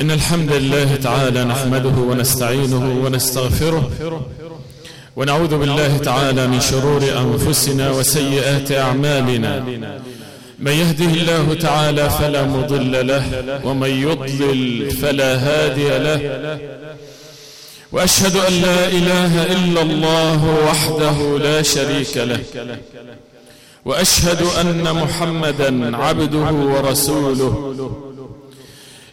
إن الحمد لله تعالى نحمده ونستعينه ونستغفره ونعوذ بالله تعالى من شرور أنفسنا وسيئات أعمالنا. من يهده الله تعالى فلا مضل له ومن يضلل فلا هادي له. وأشهد أن لا إله إلا الله وحده لا شريك له. وأشهد أن محمدا عبده ورسوله.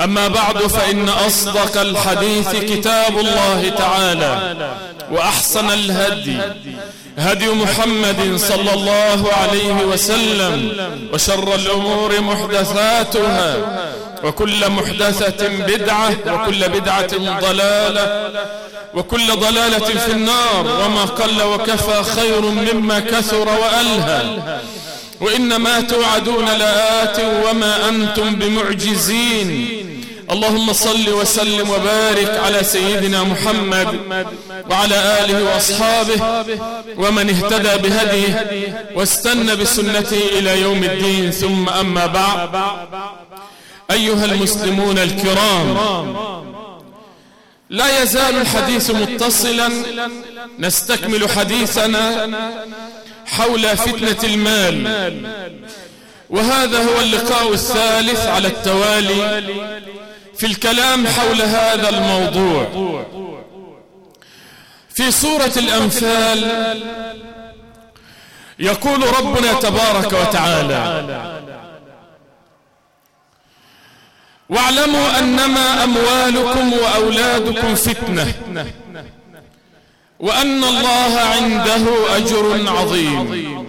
أما بعد فإن أصدق الحديث كتاب الله تعالى وأحسن الهدي هدي محمد صلى الله عليه وسلم وشر الأمور محدثاتها وكل محدثة بدعة وكل بدعة ضلالة وكل ضلالة في النار وما قل وكفى خير مما كثر وألهى. وإنما توعدون لآت وما أنتم بمعجزين. اللهم صل وسلم وبارك على سيدنا محمد وعلى آله وأصحابه ومن اهتدى بهديه واستنى بسنته إلى يوم الدين ثم أما بعد. أيها المسلمون الكرام لا يزال الحديث متصلا نستكمل حديثنا حول فتنة المال. وهذا هو اللقاء الثالث على التوالي في الكلام حول هذا الموضوع. في سورة الأنفال يقول ربنا تبارك وتعالى واعلموا أنما أموالكم وأولادكم فتنة وأن الله عنده أجر عظيم.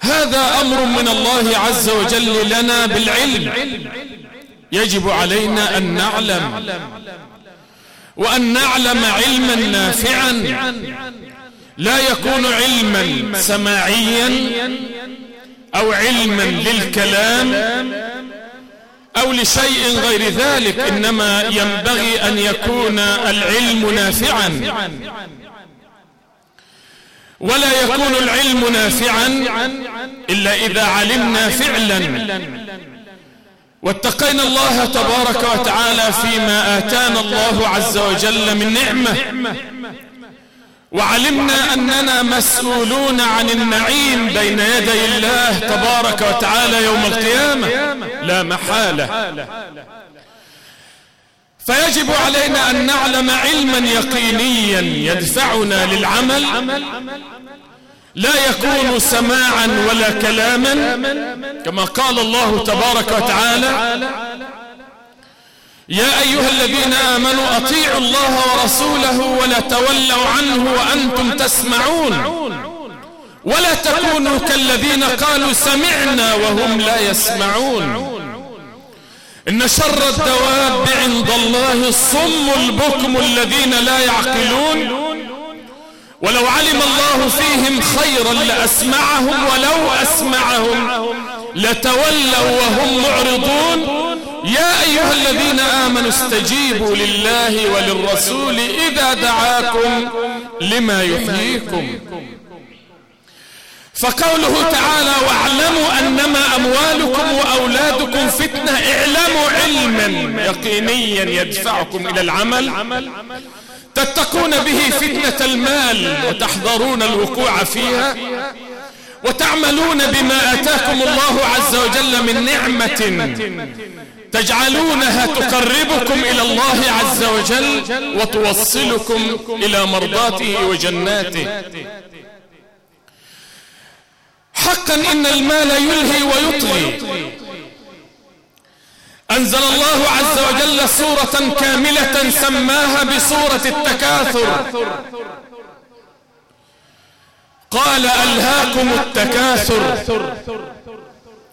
هذا أمر من الله عز وجل لنا بالعلم. يجب علينا أن نعلم وأن نعلم علما نافعا. لا يكون علما سماعيا أو علما للكلام أو لشيء غير ذلك إنما ينبغي أن يكون العلم نافعا. ولا يكون العلم نافعا إلا إذا علمنا فعلا. واتقينا الله تبارك وتعالى فيما آتانا الله عز وجل من نعمة. وعلمنا أننا مسؤولون عن النعيم بين يدي الله تبارك وتعالى يوم القيامة. لا محالة. فيجب علينا أن نعلم علما يقينيا يدفعنا للعمل. لا يكون سماعا ولا كلاما كما قال الله تبارك وتعالى يا أيها الذين آمنوا أطيعوا الله ورسوله ولا تولوا عنه وأنتم تسمعون ولا تكونوا كالذين قالوا سمعنا وهم لا يسمعون. إن شر الدواب عند الله الصم البكم الذين لا يعقلون. ولو علم الله فيهم خيرا لأسمعهم ولو أسمعهم لتولوا وهم معرضون. يا أيها الذين آمنوا استجيبوا لله وللرسول إذا دعاكم لما يحييكم. فقوله تعالى واعلموا أنما أموالكم وأولادكم فتنة. اعلموا علما يقينيا يدفعكم إلى العمل. تتقون به فتنة المال وتحذرون الوقوع فيها وتعملون بما أتاكم الله عز وجل من نعمة تجعلونها تقربكم إلى الله عز وجل وتوصلكم إلى مرضاته وجناته. حقا إن المال يلهي ويطغي. أنزل الله عز وجل سورة كاملة سماها بسورة التكاثر. قال ألهاكم التكاثر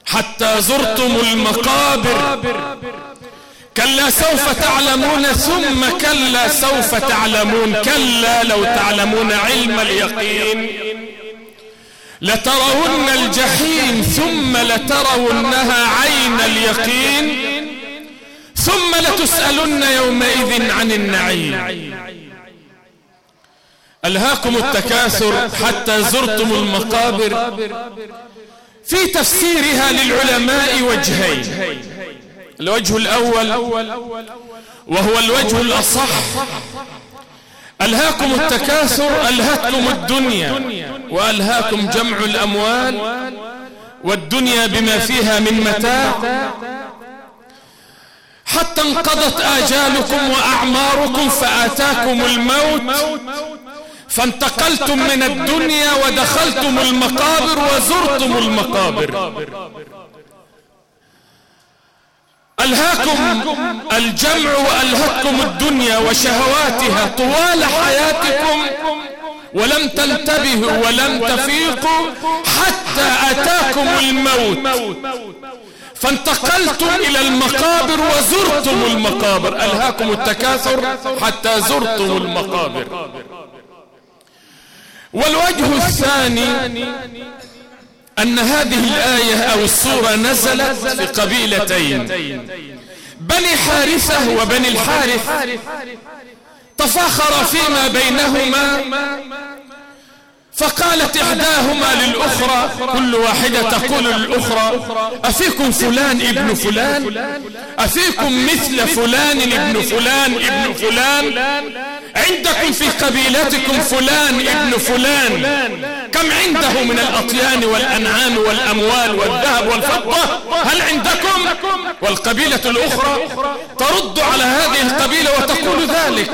حتى زرتم المقابر. كلا سوف تعلمون ثم كلا سوف تعلمون كلا لو تعلمون علم اليقين. لترون الجحيم ثم لترونها عين اليقين. ثم لتسألن يومئذ عن النعيم. ألهاكم التكاثر حتى زرتم المقابر. في تفسيرها للعلماء وجهين. الوجه الأول وهو الوجه الأصح. ألهاكم التكاثر ألهتكم الدنيا وألهاكم جمع الأموال والدنيا بما فيها من متاع. حتى انقضت آجالكم وأعماركم فآتاكم الموت. فانتقلتم من الدنيا ودخلتم المقابر وزرتم المقابر. ألهاكم الجمع وألهتكم الدنيا وشهواتها طوال حياتكم ولم تنتبهوا ولم تفيقوا حتى أتاكم الموت. فانتقلتم إلى المقابر وزرتم المقابر. ألهاكم التكاثر حتى زرتم المقابر. والوجه الثاني أن هذه الآية أو السورة نزلت في قبيلتين. بني حارثة وبني الحارث تفاخر فيما بينهما. فقالت إحداهما للأخرى كل واحدة تقول للأخرى أفيكم فلان ابن فلان؟ أفيكم مثل فلان ابن فلان ابن فلان؟ عندكم في قبيلتكم فلان ابن فلان؟ كم عنده من الأطيان والأنعام والأموال والذهب والفضة؟ هل عندكم؟ والقبيلة الأخرى ترد على هذه القبيلة وتقول ذلك.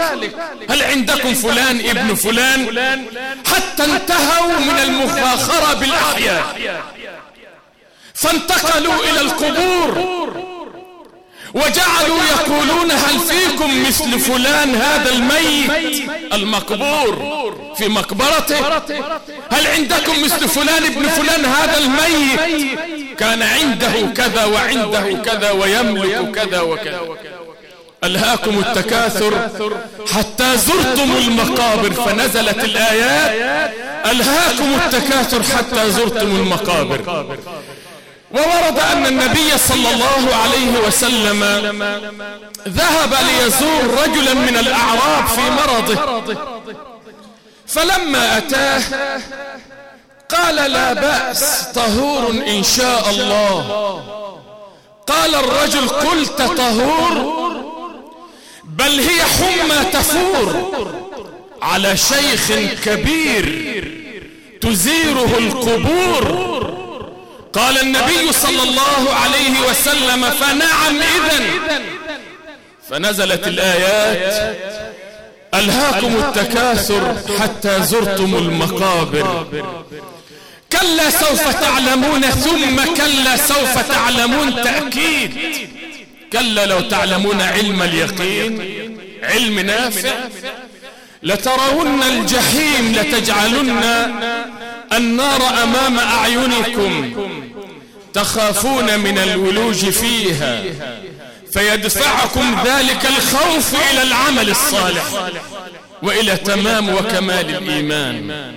هل عندكم فلان ابن فلان؟ حتى انتهوا من المفاخرة بالأحياء. فانتقلوا إلى القبور. وجعلوا يقولون هل فيكم مثل فلان هذا الميت المقبور في مقبرته؟ هل عندكم مثل فلان ابن فلان هذا الميت؟ كان عنده كذا وعنده كذا ويملك كذا وكذا. ألهاكم التكاثر؟ حتى زرتم المقابر فنزلت الآيات. ألهاكم التكاثر حتى زرتم المقابر. وورد أن النبي صلى الله عليه وسلم ذهب ليزور رجلا من الأعراب في مرضه. فلما أتاه قال لا بأس طهور إن شاء الله. قال الرجل قلت طهور بل هي حمى تفور على شيخ كبير تزيره القبور. قال النبي صلى الله عليه وسلم فنعم إذن. فنزلت الآيات ألهاكم التكاثر حتى زرتم المقابر. كلا سوف تعلمون ثم كلا سوف تعلمون تأكيد. كلا لو تعلمون علم اليقين. علم نافع. لترون الجحيم لتجعلن النار أمام أعينكم تخافون من الولوج فيها فيدفعكم ذلك الخوف إلى العمل الصالح وإلى تمام وكمال الإيمان.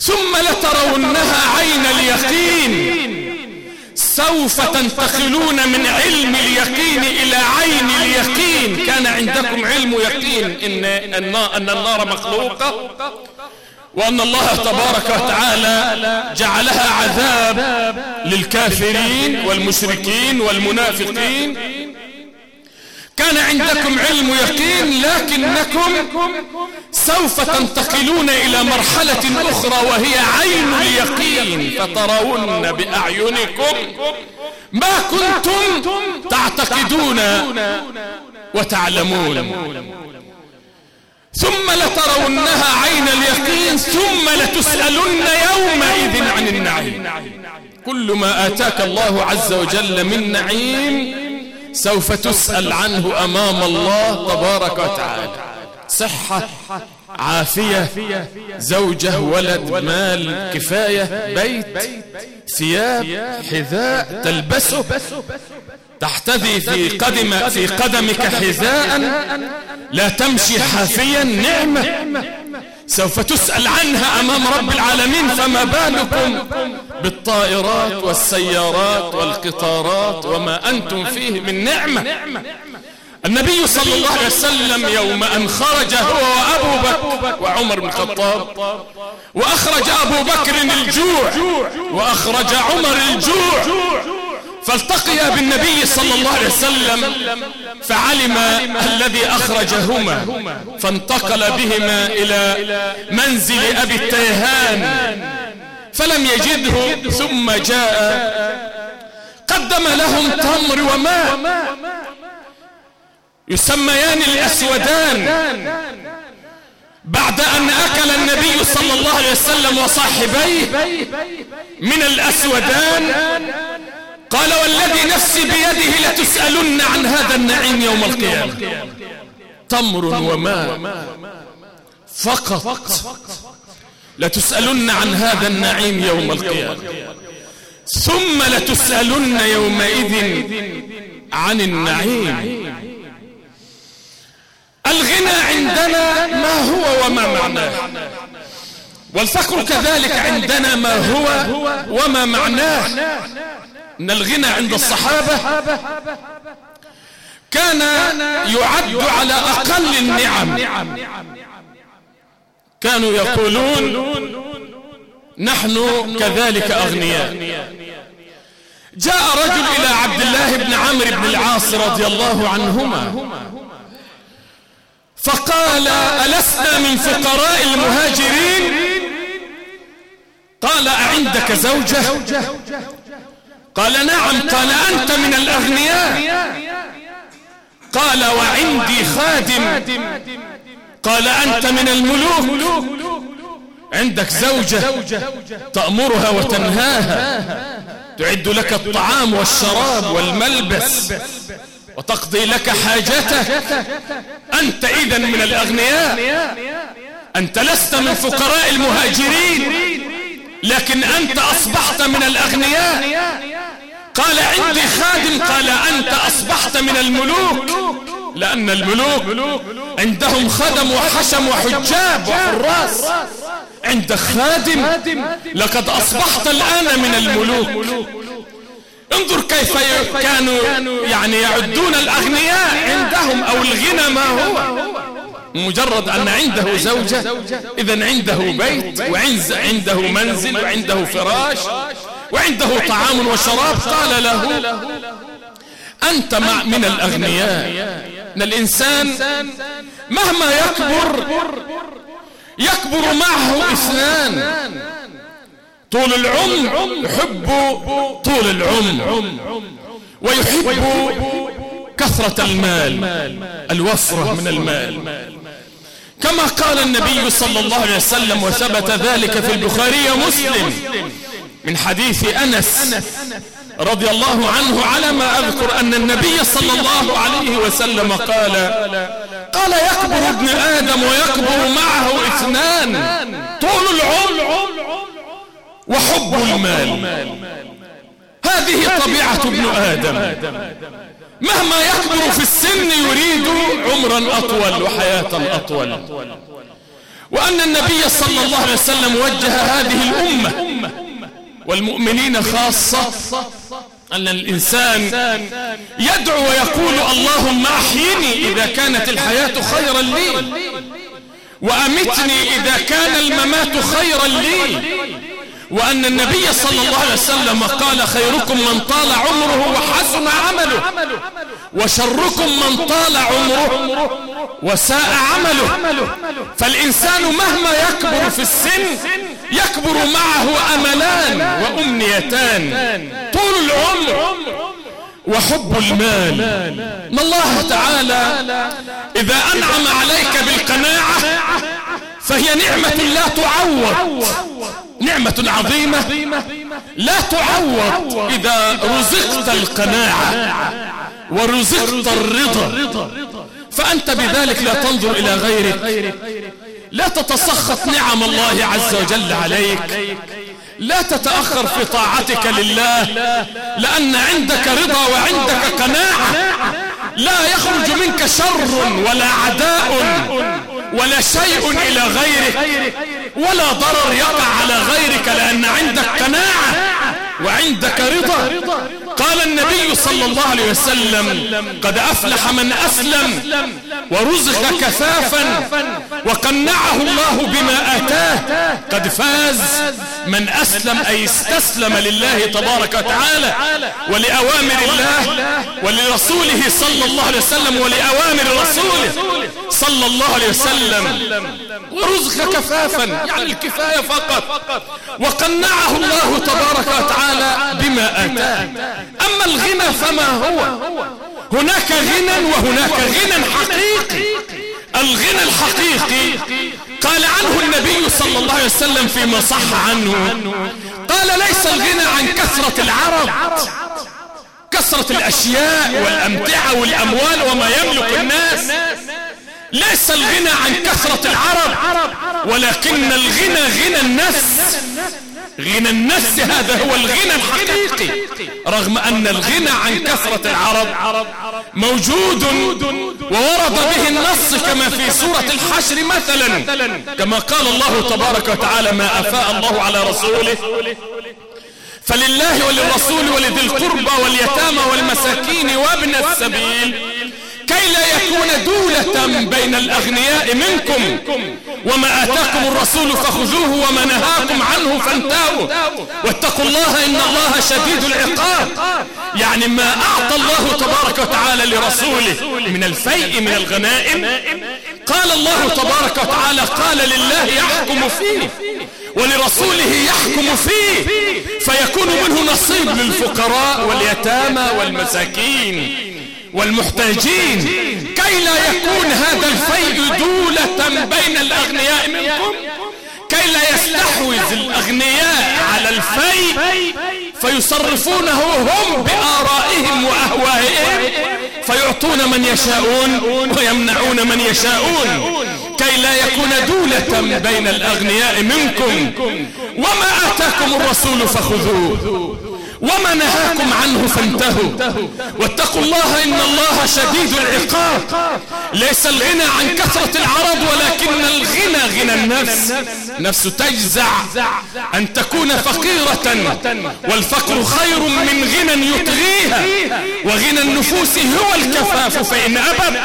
ثم لترونها عين اليقين سوف تنتقلون من علم اليقين إلى عين اليقين. كان عندكم علم يقين إن, أن النار مخلوقة؟ وأن الله تبارك وتعالى جعلها عذاب للكافرين والمشركين والمنافقين. كان عندكم علم يقين لكنكم سوف تنتقلون إلى مرحلة أخرى وهي عين اليقين. فترون بأعينكم ما كنتم تعتقدون وتعلمون. ثم لترونها عين اليقين ثم لتسألن يومئذ عن النعيم. كل ما آتاك الله عز وجل من نعيم سوف تسأل عنه أمام الله تبارك وتعالى. صحة عافية زوجة ولد مال كفاية بيت ثياب حذاء تلبسه. تحتذي في قدم في قدمك حذاء لا تمشي حافيا نعمة. سوف تسأل عنها أمام رب العالمين فما بالكم؟ بالطائرات والسيارات والقطارات وما أنتم فيه من نعمة. النبي صلى الله عليه وسلم يوم أن خرج هو وأبو بكر وعمر بن الخطاب. وأخرج أبو بكر الجوع. وأخرج عمر الجوع. فالتقيا بالنبي صلى الله عليه وسلم فعلم الذي أخرجهما فانتقل بهما إلى منزل أبي التيهان فلم يجده ثم جاء قدم لهم تمر وماء يسميان الأسودان. بعد أن أكل النبي صلى الله عليه وسلم وصاحبيه من الأسودان قال والذي نفسي بيده لتسألن عن هذا النعيم يوم القيامة. تمر وماء فقط. لتسألن عن هذا النعيم يوم القيامة. ثم لتسألن يومئذ عن النعيم. الغنى عندنا ما هو وما معناه. والفقر كذلك عندنا ما هو وما معناه. ان الغنى عند الصحابة. كان يعد على أقل النعم. كانوا يقولون نحن كذلك أغنياء. جاء رجل إلى عبد الله بن عمرو بن العاص رضي الله عنهما فقال ألسنا من فقراء المهاجرين؟ قال أعندك زوجة؟ قال نعم قال أنت من الأغنياء. قال وعندي خادم. قال أنت من الملوك. عندك زوجة تأمرها وتنهاها. تعد لك الطعام والشراب والملبس وتقضي لك حاجتك. أنت إذا من الأغنياء. أنت لست من فقراء المهاجرين. لكن أنت أصبحت من الأغنياء. قال عندي خادم قال أنت أصبحت من الملوك. لأن الملوك عندهم خدم وحشم وحجاب وحراس. عندك خادم لقد أصبحت الآن من الملوك. انظر كيف كانوا يعني يعدون الأغنياء عندهم أو الغنى ما هو. مجرد أن عنده زوجة إذا عنده بيت وعنده منزل وعنده فراش وعنده طعام وشراب. قال له أنت مع من الأغنياء. أن الإنسان مهما يكبر يكبر معه إثنان. طول العمر يحب طول العمر. ويحب كثرة المال. الوفرة من المال. كما قال النبي صلى الله عليه وسلم وثبت ذلك في البخاري ومسلم. من حديث أنس رضي الله عنه على ما أذكر أن النبي صلى الله عليه وسلم قال قال يكبر ابن آدم ويكبر معه اثنان طول العمر وحب المال. هذه طبيعة ابن آدم. مهما يكبر في السن يريد عمرا أطول وحياة أطول. وأن النبي صلى الله عليه وسلم وجه هذه الأمة والمؤمنين خاصة أن الإنسان يدعو ويقول اللهم أحيني إذا كانت الحياة خيرا لي وأمتني إذا كان الممات خيرا لي. وأن النبي صلى الله عليه وسلم قال خيركم من طال عمره وحسن عمله وشركم من طال عمره وساء عمله. فالإنسان مهما يكبر في السن يكبر معه أملان وأمنيتان طول العمر وحب المال. ان الله تعالى إذا أنعم عليك بالقناعة فهي نعمة لا تعوض. نعمة عظيمة. لا تعوض إذا رزقت القناعة ورزقت الرضا. فأنت بذلك لا تنظر إلى غيرك. لا تتسخط نعم الله عز وجل عليك. لا تتأخر في طاعتك لله. لأن عندك رضا وعندك قناعة. لا يخرج منك شر ولا عداء ولا شيء إلى غيرك ولا ضرر يقع على غيرك لأن عندك قناعة وعندك رضا. قال النبي صلى الله عليه وسلم قد أفلح من أسلم ورزق كفافا وقنعه الله بما آتاه قد فاز من أسلم أي استسلم لله تبارك وتعالى ولأوامر الله ولرسوله صلى الله عليه وسلم ولأوامر رسوله صلى الله عليه وسلم. ورزق كفافا يعني الكفاية فقط. وقنعه الله تبارك وتعالى بما آتاه. أما الغنى فما هو؟ هناك غنى وهناك غنى حقيقي. الغنى الحقيقي قال عنه النبي صلى الله عليه وسلم فيما صح عنه. قال ليس الغنى عن كثرة العرب كثرة الأشياء والأمتعة والأموال وما يملك الناس. ليس الغنى عن كثرة العرب ولكن الغنى غنى النفس غنى النفس هذا هو الغنى الحقيقي. رغم أن الغنى عن كثرة العرب موجود وورد به النص كما في سورة الحشر مثلا. كما قال الله تبارك وتعالى ما أفاء الله على رسوله فلله وللرسول ولذي القربى واليتامى والمساكين وابن السبيل. كي لا يكون دولة بين الأغنياء منكم. وما آتاكم الرسول فخذوه وما نهاكم عنه فانتهوا. واتقوا الله إن الله شديد العقاب. يعني ما أعطى الله تبارك وتعالى لرسوله من الفيء من الغنائم. قال الله تبارك وتعالى قال لله يحكم فيه ولرسوله يحكم فيه فيكون منه نصيب للفقراء واليتامى والمساكين. والمحتاجين كي لا يكون هذا الفيء دولة بين الأغنياء منكم كي لا يستحوذ الأغنياء على الفيء فيصرفونه هم بآرائهم وأهوائهم فيعطون من يشاءون ويمنعون من يشاءون. كي لا يكون دولة بين الأغنياء منكم وما آتاكم الرسول فخذوه. وما نهاكم عنه فانتهوا. واتقوا الله إن الله شديد العقاب. ليس الغنى عن كثرة العرض ولكن الغنى غنى النفس. نفس تجزع أن تكون فقيرة والفقر خير من غنى يطغيها. وغنى النفوس هو الكفاف فإن أبد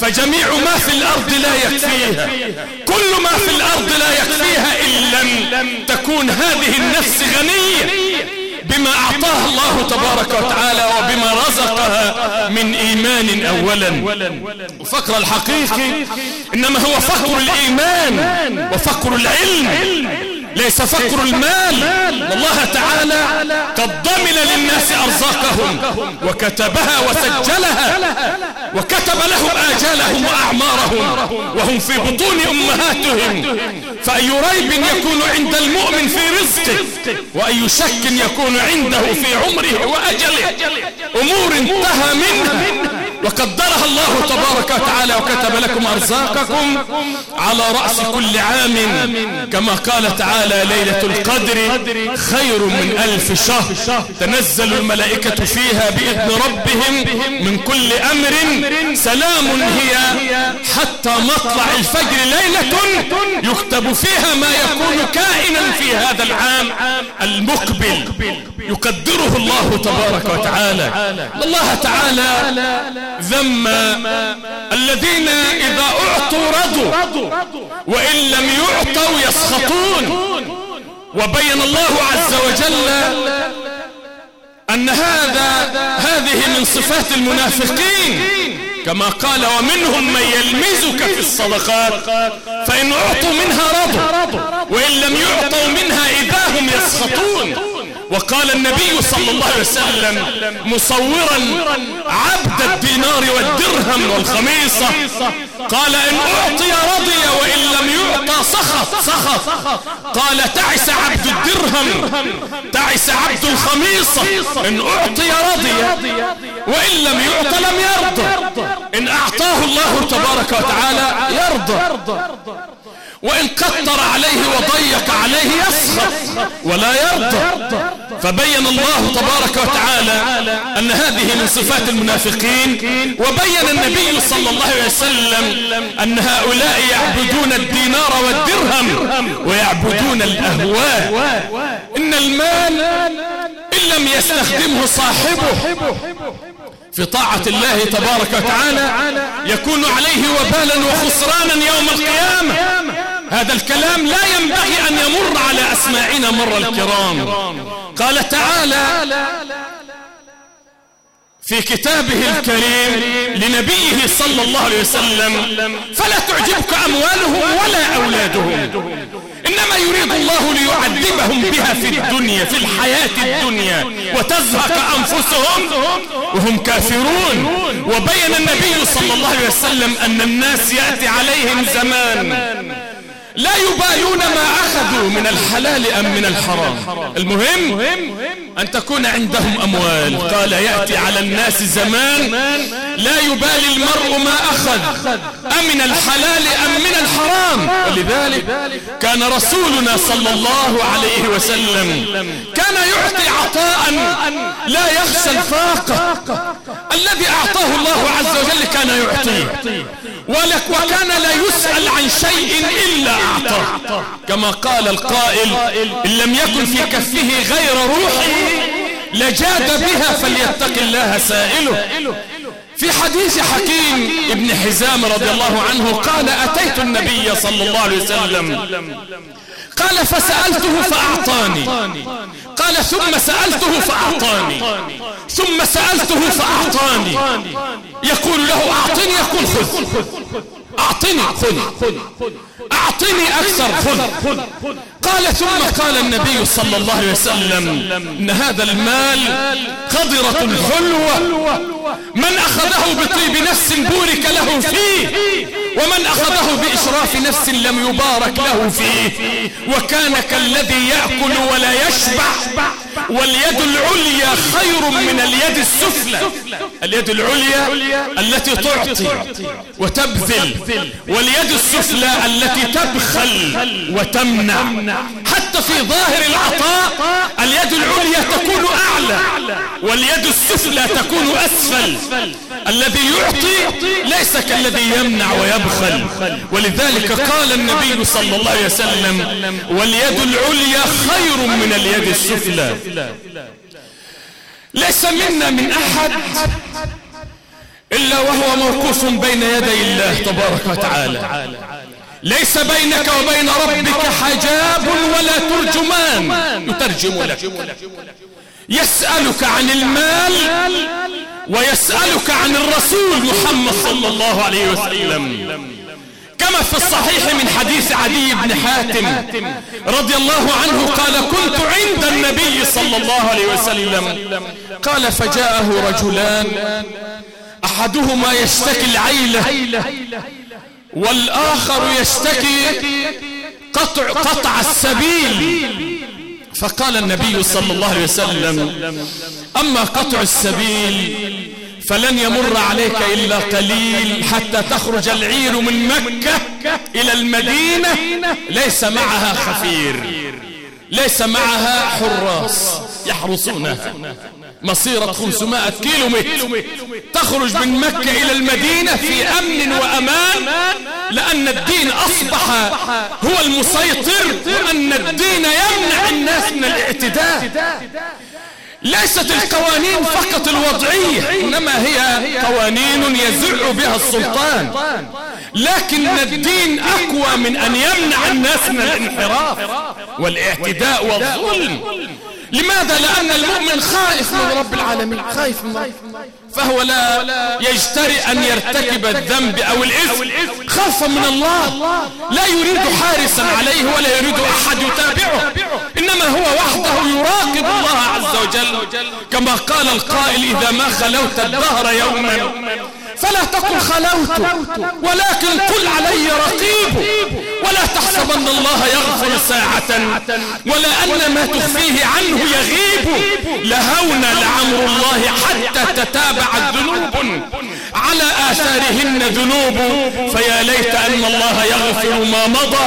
فجميع ما في الأرض لا يكفيها. كل ما في الأرض لا يكفيها إن لم تكون هذه النفس غنية. بما أعطاها الله تبارك وتعالى وبما رزقها من إيمان أولا. وفقر الحقيقي إنما هو فقر الإيمان وفقر العلم. ليس فقر المال. الله تعالى قد ضمن للناس أرزاقهم وكتبها وسجلها وكتب لهم آجالهم وأعمارهم وهم في بطون أمهاتهم. فأي ريب يكون عند المؤمن في رزقه وأي شك يكون عنده في عمره وأجله أمور انتهى منها. وقدرها الله تبارك وتعالى وكتب لكم أرزاقكم على رأس كل عام. كما قال تعالى ليلة القدر خير من ألف شهر. تنزل الملائكة فيها بإذن ربهم من كل أمر. سلام هي حتى مطلع الفجر ليلة يكتب فيها ما يكون كائنا في هذا العام المقبل. يقدره الله تبارك وتعالى. الله تعالى ذم الذين إذا أعطوا رضوا وإن لم يعطوا يسخطون. وبين الله عز وجل أن هذا هذه من صفات المنافقين. كما قال ومنهم من يلمزك في الصدقات فإن أعطوا منها رضوا وإن لم يعطوا منها إذا هم يسخطون. وقال النبي صلى الله عليه وسلم مصورا عبد الدينار والدرهم والخميصة. قال إن أعطي رضي وإن لم يعطى سخط. سخط قال تعس عبد الدرهم. تعس عبد الخميصة. إن أعطي رضي وإن لم يعط لم يرضى. إن أعطاه الله تبارك وتعالى يرضى. وإن قطر عليه وضيق عليه يسخط ولا يرضى. فبين الله تبارك وتعالى أن هذه من صفات المنافقين وبين النبي صلى الله عليه وسلم أن هؤلاء يعبدون الدينار والدرهم ويعبدون الأهواء. إن المال إن لم يستخدمه صاحبه. في طاعة الله تبارك وتعالى يكون عليه وبالا وخسرانا يوم القيامة. هذا الكلام لا ينبغي أن يمر على أسماعنا مر الكرام. قال تعالى في كتابه الكريم لنبيه صلى الله عليه وسلم فلا تعجبك أموالهم ولا أولادهم إنما يريد الله ليعذبهم بها في الدنيا في الحياة الدنيا وتزهق أنفسهم وهم كافرون. وبين النبي صلى الله عليه وسلم أن الناس يأتي عليهم زمان. لا يبالون ما أخذوا من الحلال أم من الحرام. المهم أن تكون عندهم أموال. قال يأتي على الناس زمان لا يبالي المرء ما أخذ. أم من الحلال أم من الحرام. ولذلك كان رسولنا صلى الله عليه وسلم كان يعطي عطاء لا يخشى الفاقة. الذي أعطاه الله عز وجل كان يعطيه. وكان لا يسأل عن شيء إلا أعطاه كما قال القائل إن لم يكن في كفه غير روحه لجاد بها فليتق الله سائله. في حديث حكيم ابن حزام رضي الله عنه قال أتيت النبي صلى الله عليه وسلم. قال فسألته فأعطاني. قال ثم سألته فأعطاني. ثم سألته فأعطاني. يقول له أعطني يقول خذ. أعطني. أعطني أكثر خذ قال ثم قال النبي صلى الله عليه وسلم إن هذا المال قدرة حلوة من أخذه بطيب نفس بورك له فيه ومن أخذه بإشراف نفس لم يبارك له فيه. وكان كالذي يأكل ولا يشبع. واليد العليا خير من اليد السفلى. اليد العليا التي تعطي وتبذل. واليد السفلى التي تبخل وتمنع. حتى في ظاهر العطاء اليد العليا تكون أعلى. واليد السفلى تكون أسفل. الذي يعطي ليس كالذي يمنع ويبخل ولذلك قال النبي صلى الله عليه وسلم واليد العليا خير من اليد السفلى. ليس منا من أحد إلا وهو موقوف بين يدي الله تبارك وتعالى. ليس بينك وبين ربك حجاب ولا ترجمان. يترجم لك. يسألك عن المال ويسألك عن الرسول محمد صلى الله عليه وسلم. كما في الصحيح من حديث علي بن حاتم رضي الله عنه قال كنت عند النبي صلى الله عليه وسلم. قال فجاءه رجلان أحدهما يشتكي العيلة والآخر يشتكي قطع, قطع السبيل. فقال النبي صلى الله عليه وسلم أما قطع السبيل فلن يمر عليك إلا قليل حتى تخرج العير من مكة إلى المدينة ليس معها خفير ليس معها حراس يحرسونها. مصيرة 500 كيلو متر تخرج من مكة إلى المدينة في أمن وأمان لأن الدين أصبح هو المسيطر وأن الدين يمنع الناس من الاعتداء. ليست القوانين فقط الوضعية إنما هي قوانين يزع بها السلطان. لكن الدين أقوى من أن يمنع الناس من الانحراف والاعتداء والظلم. لماذا؟ لأن المؤمن خائف من رب العالمين خائف من رب. فهو لا يجترئ أن يرتكب الذنب أو الإثم. خوفا من الله. لا يريد حارسا عليه ولا يريد أحد يتابعه. إنما هو وحده يراقب الله عز وجل. كما قال القائل إذا ما خلوت الدهر يوما فلا تقل خلوت ولكن قل علي رقيب. ولا تحسب تحسبن الله يغفر ساعة ولا أن ما تخفيه عنه يغيب. لهون لعمر الله حتى تتابعت ذنوب. على آثارهن ذنوب. فيا ليت أن الله يغفر ما مضى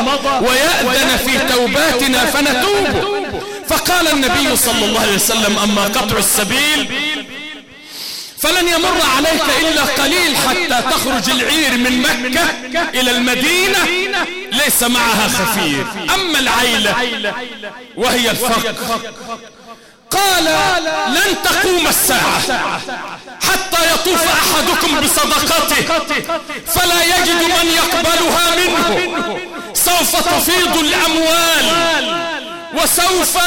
ويأذن في توباتنا فنتوب. فقال النبي صلى الله عليه وسلم أما قطع السبيل فلن يمر عليك إلا قليل حتى تخرج العير من مكة إلى المدينة ليس معها خفير. أما العيلة وهي الفقر. قال لن تقوم الساعة حتى يطوف أحدكم بصدقته فلا يجد من يقبلها منه. سوف تفيض الأموال. وسوف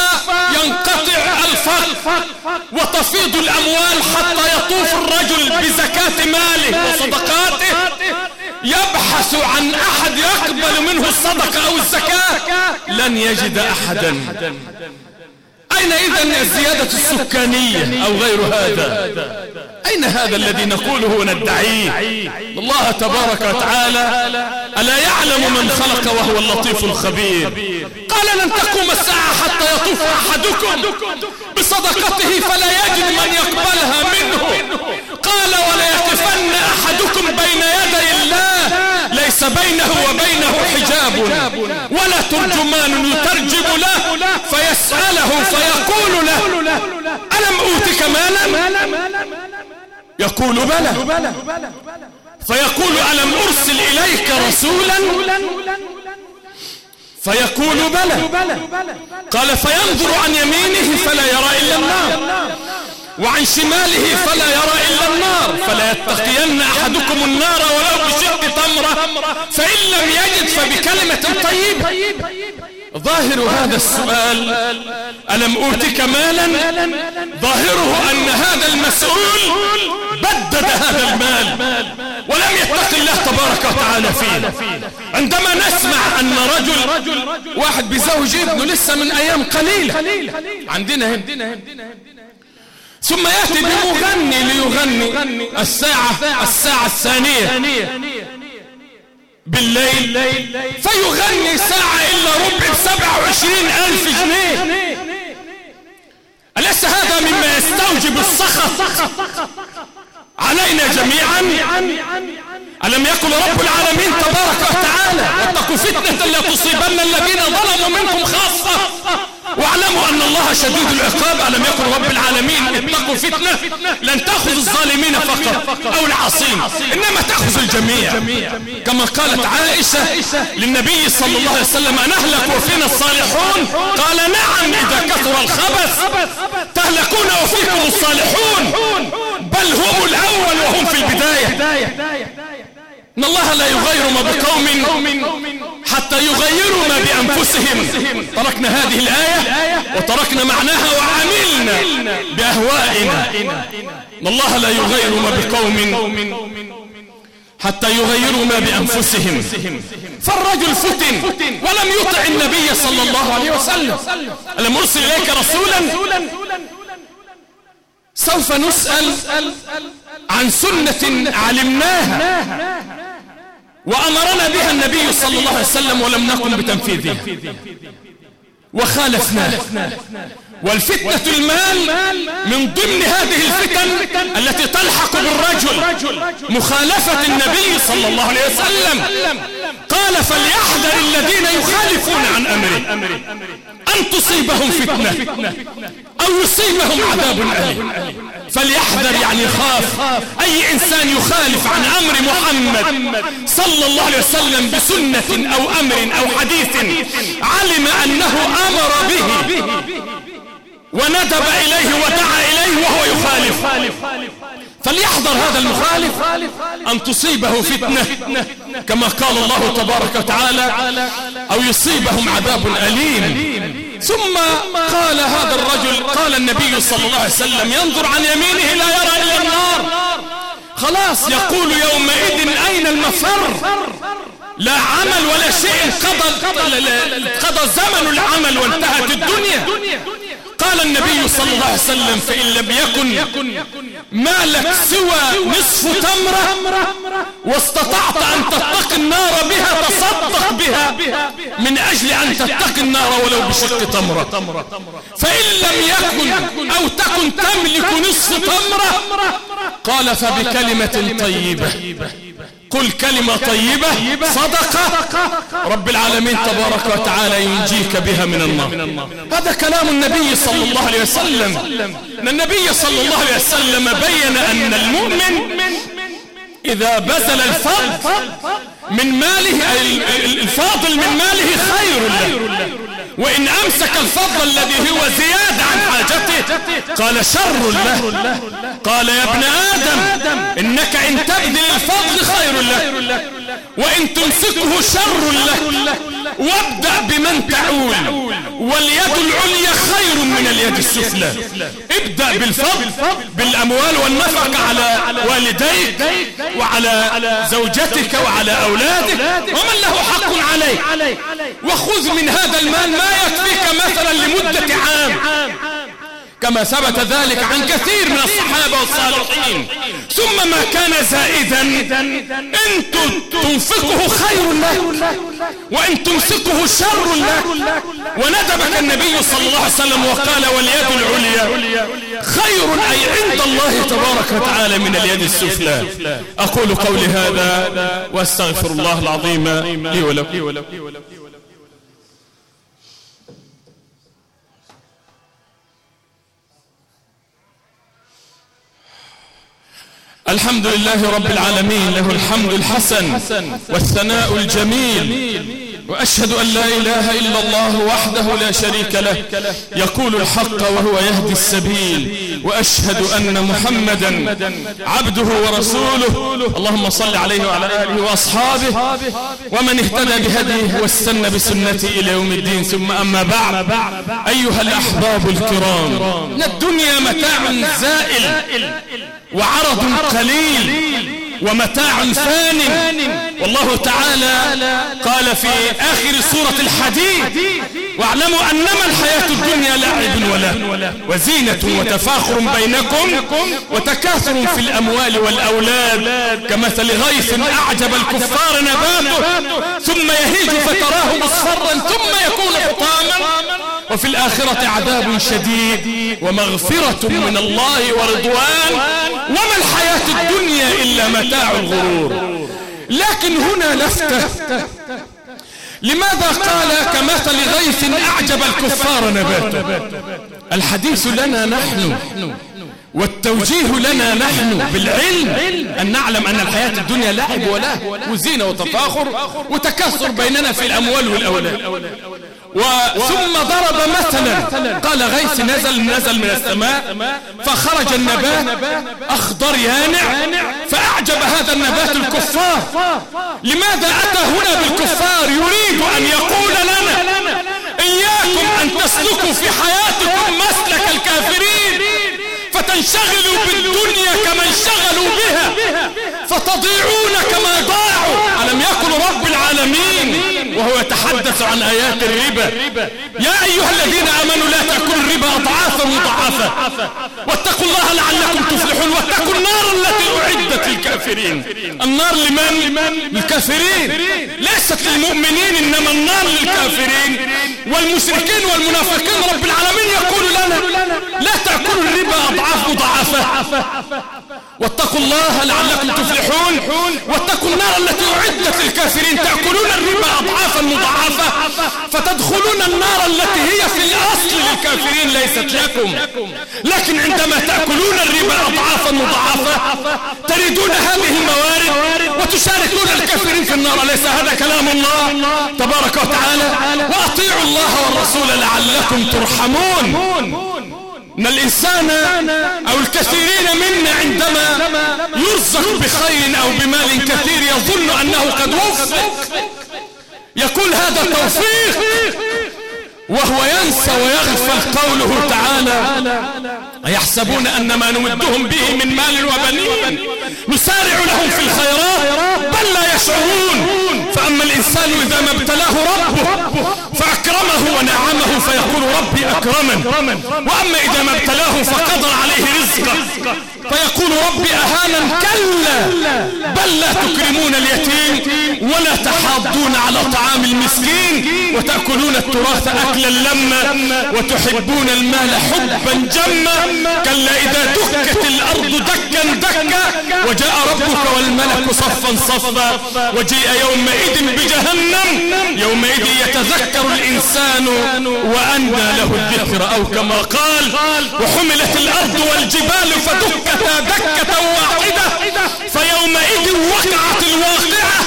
ينقطع الفقر وتفيض الأموال حتى يطوف الرجل بزكاة ماله وصدقاته. يبحث عن أحد يقبل منه الصدقة أو الزكاة. لن يجد أحدا. أين إذن الزيادة السكانية أو غير هذا؟ أين هذا الذي نقوله وندعيه؟ الله تبارك وتعالى ألا يعلم من خلق وهو اللطيف الخبير؟ قال لن تقوم الساعة حتى يطوف أحدكم بصدقته فلا يجد من يقبلها منه. قال ولا يقفن أحدكم بين يدي الله ليس بينه وبينه حجاب ولا ترجمان يترجم له فيسأله فيقول له ألم أوتك مالا? يقول بلى. فيقول ألم أرسل إليك رسولا؟ فيقول بلى. قال فينظر عن يمينه فلا يرى إلا النار وعن شماله فلا يرى إلا النار. فلا يتقين أحدكم النار ولو بشق تمرة. فإن لم يجد فبكلمة طيبة ظاهر هذا السؤال ألم أوتك مالا؟ ظاهره أن هذا المسؤول بدد هذا المال ولم يتق الله تبارك وتعالى فيه. عندما نسمع أن رجل واحد بزوج ابنه لسه من أيام قليلة عندنا هنا ثم يأتي بمغني ليغني الساعة الساعة الثانية. بالليل. فيغني ساعة إلا ربع بسبع وعشرين ألف جنيه. أليس هذا مما يستوجب السخط علينا جميعا؟ ألم يقل رب العالمين تبارك وتعالى واتقوا فتنة لا تصيبن الذين ظلموا منكم خاصة؟ واعلموا أن الله شديد العقاب. ألم يقل رب العالمين اتقوا فتنة لن تأخذ الظالمين فقط أو العاصين؟ إنما تأخذ الجميع. كما قالت عائشة للنبي صلى الله عليه وسلم نهلك وفينا الصالحون؟ قال نعم إذا كثر الخبث تهلكون وفيكم الصالحون. بل هم الأول وهم في البداية. إن الله لا يغير ما بقوم حتى يغيروا ما بأنفسهم. تركنا هذه الآية وتركنا معناها وعملنا بأهوائنا. إن الله لا يغير ما بقوم حتى يغيروا ما بأنفسهم. فالرجل فتن ولم يطع النبي صلى الله عليه وسلم. ألم أرسل إليك رسولا؟ سوف نسأل عن سنة علمناها. وأمرنا بها النبي صلى الله عليه وسلم ولم نكن بتنفيذها. وخالفناه والفتنة المال من ضمن هذه الفتن التي تلحق بالرجل مخالفة النبي صلى الله عليه وسلم. قال فليحذر الذين يخالفون عن أمره. أن تصيبهم فتنة أو يصيبهم عذاب أليم. فليحذر يعني خاف. أي إنسان يخالف عن أمر محمد صلى الله عليه وسلم بسنة أو أمر أو حديث علم أنه أمر به وندب إليه ودعا إليه وهو يخالف. فليحذر هذا المخالف أن تصيبه فتنة كما قال الله تبارك وتعالى أو يصيبهم عذاب أليم. ثم قال هذا الرجل قال النبي صلى الله عليه وسلم ينظر عن يمينه لا يرى إلا النار. خلاص يقول يومئذ أين المفر؟ لا عمل ولا شيء قضى, قضى, قضى زمن العمل وانتهت الدنيا. قال النبي صلى الله عليه وسلم فإن لم يكن مالك سوى نصف تمرة واستطعت أن تتقي النار بها تصدق بها من أجل أن تتقي النار ولو بشق تمرة. فإن لم يكن أو تكن تملك نصف تمرة قال فبكلمة طيبة. قل كلمة طيبة صدقة. رب العالمين تبارك وتعالى ينجيك بها من النار. هذا كلام النبي صلى الله عليه وسلم. أن النبي صلى الله عليه وسلم بين أن المؤمن إذا بذل الفضل من ماله الفاضل من ماله خير له. وإن أمسك الفضل الذي هو زيادة عن حاجته قال شر له. قال يا ابن آدم إنك إن تبذل الفضل خير لك وإن تمسكه شر لك وابدأ بمن تعول واليد العليا خير من اليد السفلى. ابدأ بالفضل بالأموال والنفقة على والديك وعلى زوجتك وعلى أولادك ومن له حق عليك. وخذ من هذا المال ما يكفيك مثلا لمدة عام. كما ثبت ذلك عن كثير من الصحابة والصالحين. ثم ما كان زائدا إن تنفقه خير لك وإن تمسكه شر لك. وندبك النبي صلى الله عليه وسلم وقال واليد العليا. خير أي عند الله تبارك وتعالى من اليد السفلى. أقول قولي هذا وأستغفر الله العظيم لي ولكم. الحمد لله رب العالمين له الحمد الحسن والثناء الجميل وأشهد أن لا إله إلا الله وحده لا شريك له يقول الحق وهو يهدي السبيل وأشهد أن محمدا عبده ورسوله اللهم صل عليه وعلى آله وأصحابه ومن اهتدى بهديه واستنى بسنته إلى يوم الدين ثم أما بعد أيها الأحباب الكرام الدنيا متاع زائل. وعرض قليل ومتاع فان. والله تعالى قال في آخر سورة الحديد واعلموا أنما الحياة الدنيا لعب ولا وزينة وتفاخر بينكم وتكاثر في الأموال والأولاد كمثل غيث أعجب الكفار نباته ثم يهيج فتراه مصفرا ثم يكون حطاما. وفي الآخرة عذاب شديد ومغفرة من الله ورضوان. وما الحياة الدنيا إلا متاع الغرور. لكن هنا لفتة لماذا قال كمثل غيث أعجب الكفار نباته؟ الحديث لنا نحن والتوجيه لنا نحن بالعلم أن نعلم أن الحياة الدنيا لعب ولا وزينة وتفاخر وتكاثر بيننا في الأموال والأولاد. وثم ضرب مثلا. قال غيث نزل نزل من السماء فخرج النبات أخضر يانع فأعجب هذا النبات الكفار. لماذا أتى هنا بالكفار؟ يريد أن يقول لنا. إياكم أن تسلكوا في حياتكم مسلك الكافرين. فتنشغلوا بالدنيا كما انشغلوا بها. فتضيعون كما ضاعوا. ألم يكن رب العالمين وهو يتحدث عن آيات الربا؟ يا أيها الذين آمنوا لا تأكلوا الربا أضعافا مضاعفة واتقوا الله لعلكم تفلحون. واتقوا النار التي أعدت للكافرين. النار لمن؟ للكافرين. ليست للمؤمنين إنما النار للكافرين. والمشركين والمنافقين رب العالمين يقول لنا لا تأكلوا الربا أضعاف مضاعفة. واتقوا الله لعلكم تفلحون. واتقوا النار التي أعدت للكافرين. تأكلون الربا أضعافا مضاعفة. فتدخلون النار التي هي في الأصل للكافرين ليست لكم. لكن عندما تأكلون الربا أضعافا مضاعفة تريدون هذه الموارد وتشاركون الكافرين في النار. أليس هذا كلام الله تبارك وتعالى؟ وأطيعوا الله والرسول لعلكم ترحمون. إن الإنسان أو الكثيرين منا عندما يرزق بخير أو بمال كثير يظن أنه قد وفق. يقول هذا توفيق. وهو ينسى ويغفل قوله تعالى. أيحسبون أن ما نمدهم به من مال وبنين نسارع لهم في الخيرات بل لا يشعرون. فأما الإنسان إذا ما ابتلاه ربه فأكرمه ونعمه فيقول ربي أكرمن. وأما إذا ما ابتلاه فقدر عليه رزقه فيقول ربي أهانا كلا بل لا تكرمون اليتيم ولا تحاضون على طعام المسكين وتأكلون التراث أكلا لما وتحبون المال حبا جما كلا إذا دكت الأرض دكا دكا وجاء ربك والملك صفا صفا وجيء يومئذ بجهنم يومئذ يتذكر الإنسان وأنى له الذكر أو كما قال وحملت الأرض والجبال فدكتا دكة واحدة فيومئذ وقعت الواقعة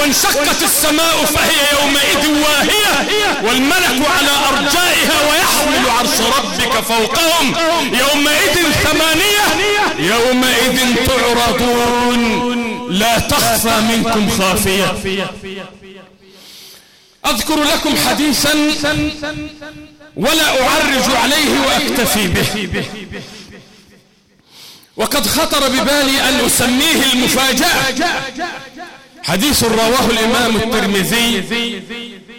وانشقت السماء فهي يومئذ واهية والملك على أرجائها ويحمل عرش ربك فوقهم. يومئذ ثمانية يومئذ تعرضون. لا تخفى منكم خافية. أذكر لكم حديثا ولا أعرج عليه وأكتفي به. وقد خطر ببالي أن أسميه المفاجأة. حديث رواه الإمام الترمذي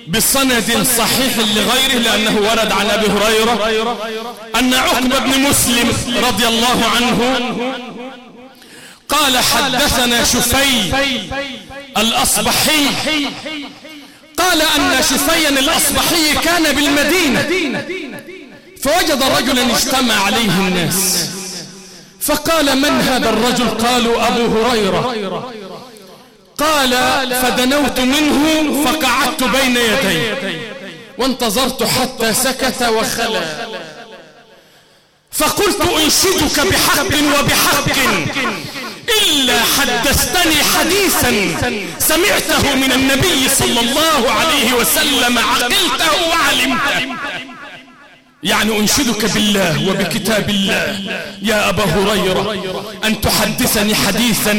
بسند صحيح لغيره لأنه ورد عن أبي هريرة أن عقبة بن مسلم رضي الله عنه قال حدثنا شفي الأصبحي. قال أن شفيا الأصبحي كان بالمدينة فوجد رجلا اجتمع عليه الناس فقال من هذا الرجل؟ قالوا أبو هريرة. قال فدنوت منه فقعدت بين يديه وانتظرت حتى سكت وخلى فقلت أنشدك بحق وبحق. إلا حدثتني حديثا سمعته من النبي صلى الله عليه وسلم عقلته وعلمته. يعني أنشدك بالله وبكتاب الله. يا أبا هريرة أن تحدثني حديثا.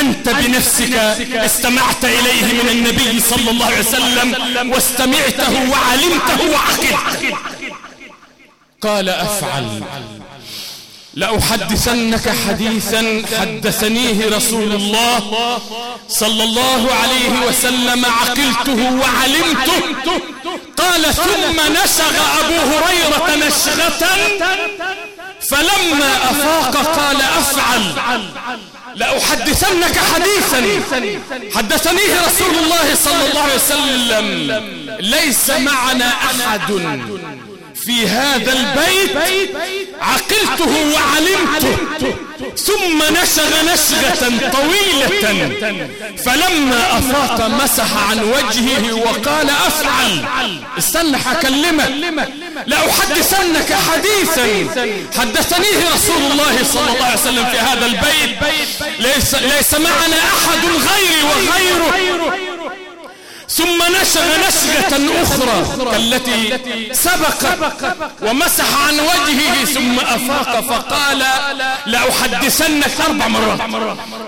أنت بنفسك استمعت إليه من النبي صلى الله عليه وسلم واستمعته وعلمته وعقلته قال أفعل. لأحدثنك حديثا حدثنيه رسول الله صلى الله عليه وسلم عقلته وعلمته. قال ثم نشغ أبو هريرة نشغة فلما أفاق قال أفعل. لأحدثنك حديثا حدثنيه رسول الله صلى الله عليه وسلم ليس معنا أحد. في هذا البيت عقلته وعلمته. ثم نشغ نشغة طويلة. فلما أفاق مسح عن وجهه وقال أفعل. استنى حكلمك لأحدثنك حديثا. حدثنيه رسول الله صلى الله عليه وسلم في هذا البيت. ليس, ليس معنا أحد غيري وغيره. ثم نشغ نشغة أخرى كالتي سبقت ومسح عن وجهه ثم أفاق فقال لأحدثنك أربع مرات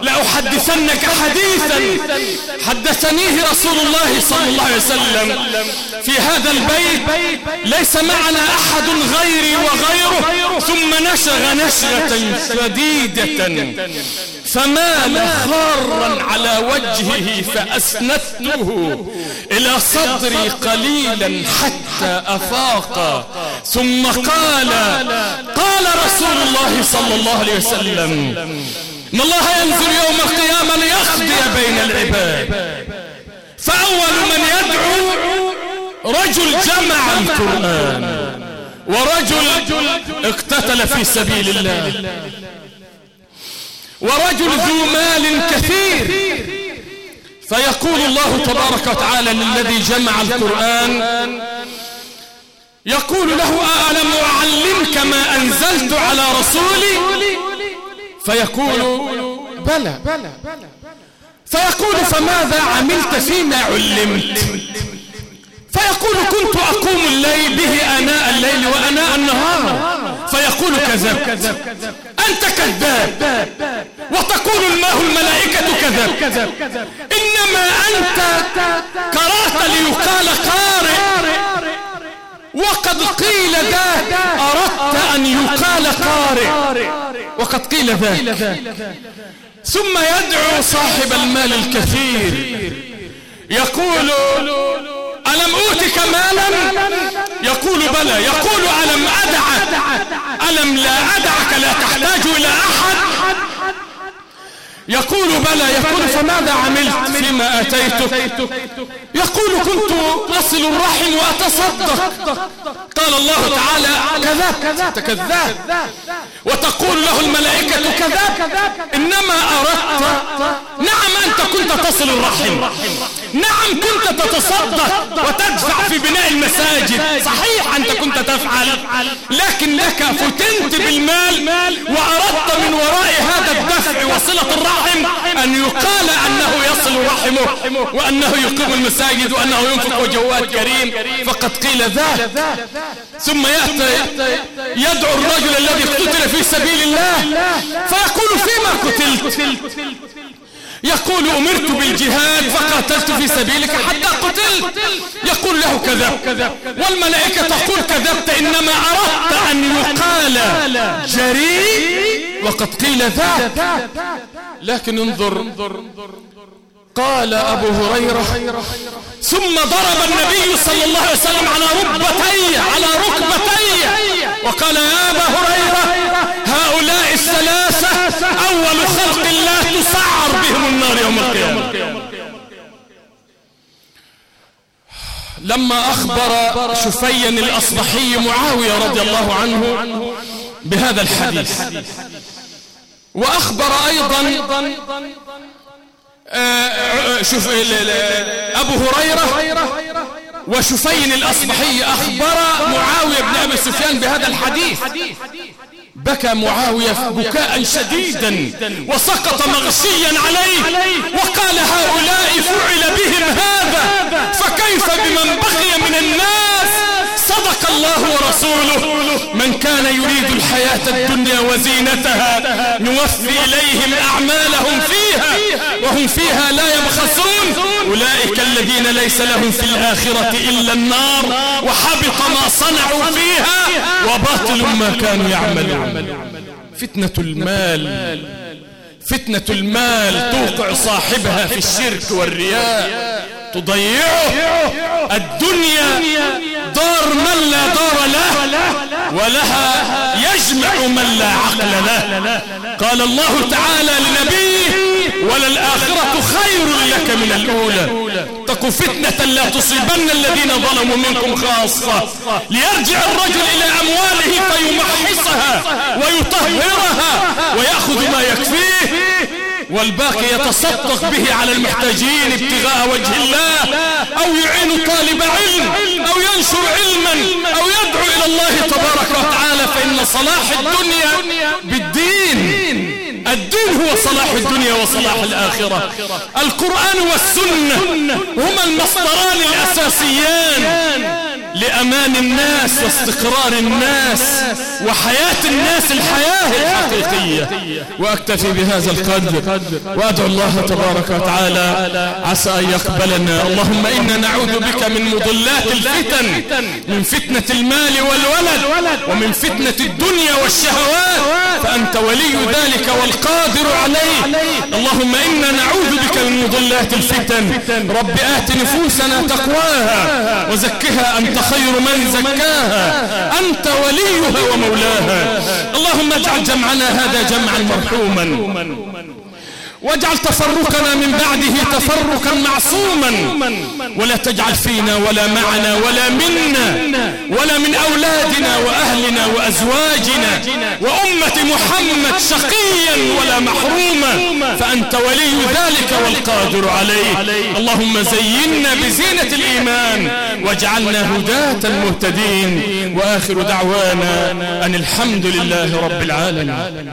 لأحدثنك حديثا حدثنيه رسول الله صلى الله عليه وسلم في هذا البيت ليس معنا أحد غيري وغيره ثم نشغ نشغة شديدة. فمال خارا على وجهه فأسندته إلى صدري قليلا حتى أفاق. ثم قال قال رسول الله صلى الله عليه وسلم إن الله ينزل يوم القيامة ليقضي بين العباد. فأول من يدعو رجل جمع القرآن. ورجل اقتتل في سبيل الله. ورجل ذو مال كثير. فيقول الله تبارك وتعالى للذي جمع القرآن يقول له ألم أعلمك ما أنزلت على رسولي؟ فيقول بلى. فيقول فماذا عملت فيما علمت؟ فيقول كنت أقوم الليل به أناء الليل وأناء النهار. فيقول كذب. أنت كذاب. وتقول الله الملائكة كذب. إنما أنت قرأت ليقال قارئ. وقد قيل ذاك أردت أن يقال قارئ. وقد قيل ذاك ثم يدعو صاحب المال الكثير. يقول ألم أوتك مالا؟ يقول بلى. يقول ألم أدعك ألم لا أدعك؟ لا تحتاج إلى أحد. يقول بلى. يقول فماذا عملت فيما أتيتك؟ يقول كنت أصل الرحم وأتصدق. قال الله تعالى كذاب كذاب وتقول له الملائكة كذاب إنما أردت نعم أنت كنت تصل الرحم نعم كنت تتصدق وتدفع في بناء المساجد. صحيح أنت كنت تفعل لكن لك فتنت بالمال وأردت من وراء هذا الدفع وصلة الرحم أن يقال أنه يصل رحمه وأنه يقيم المساجد. وأنه ينفق وجوات كريم فقد قيل ذا. ثم يأتي يدعو الرجل الذي قتل في سبيل الله. فيقول فيما قتلت؟ يقول أمرت بالجهاد فقاتلت في سبيلك حتى قتلت. يقول له كذب والملائكة تقول كذبت إنما أردت أن يقال جريء وقد قيل ذا. لكن انظر. قال أبو هريرة ثم ضرب النبي صلى الله عليه وسلم على ركبتي على ركبتي وقال يا أبا هريرة هؤلاء الثلاثة أول خلق الله تسعر بهم النار يوم القيامة. لما أخبر شفيا الأصبحي معاوية رضي الله عنه بهذا الحديث وأخبر أيضا شوف أبو هريرة وشفين الأصبحي أخبر معاوية بن أبي سفيان بهذا الحديث. بكى معاوية بكاء شديدا وسقط مغشيا عليه وقال هؤلاء فعل بهم هذا فكيف بمن بقي من الناس صدق الله ورسوله. من كان يريد الحياة الدنيا وزينتها نوفي إليهم أعمالهم فيها وهم فيها لا يبخسون. أولئك الذين ليس لهم في الآخرة إلا النار وحبط ما صنعوا فيها وباطل ما كانوا يعملون. فتنة المال فتنة المال توقع صاحبها في الشرك والرياء تضيعه الدنيا. دار من لا دار له ولها يجمع من لا عقل له. قال الله تعالى لنبيه وللآخرة خير لك من الأولى. تقوا فتنة لا تصيبن الذين ظلموا منكم خاصة. ليرجع الرجل إلى أمواله فيمحصها ويطهرها ويأخذ ما يكفيه. والباقي يتصدق به على المحتاجين ابتغاء وجه الله أو يعين طالب علم أو ينشر علما أو يدعو إلى الله تبارك وتعالى فإن صلاح الدنيا بالدين الدين هو صلاح الدنيا وصلاح الآخرة. القرآن والسنة هما المصدران الأساسيان. لأمان الناس واستقرار الناس وحياة الناس الحياة الحقيقية. وأكتفي بهذا القدر وأدعو الله تبارك وتعالى عسى أن يقبلنا. اللهم إنا نعوذ بك من مضلات الفتن من فتنة المال والولد ومن فتنة الدنيا والشهوات فأنت ولي ذلك والقادر عليه. اللهم إنا نعوذ بك من مضلات الفتن. رب آت نفوسنا تقواها وزكها أنت خير من زكاها. أنت وليها ومولاها. اللهم اجعل جمعنا هذا جمعا مرحوما. واجعل تفرقنا من بعده تفرقا معصوما. ولا تجعل فينا ولا معنا ولا منا ولا من أولادنا وأهلنا وأزواجنا وأمة محمد شقيا ولا محروما. فأنت ولي ذلك والقادر عليه. اللهم زينا بزينة الإيمان واجعلنا هداة مهتدين وآخر دعوانا أن الحمد لله رب العالمين.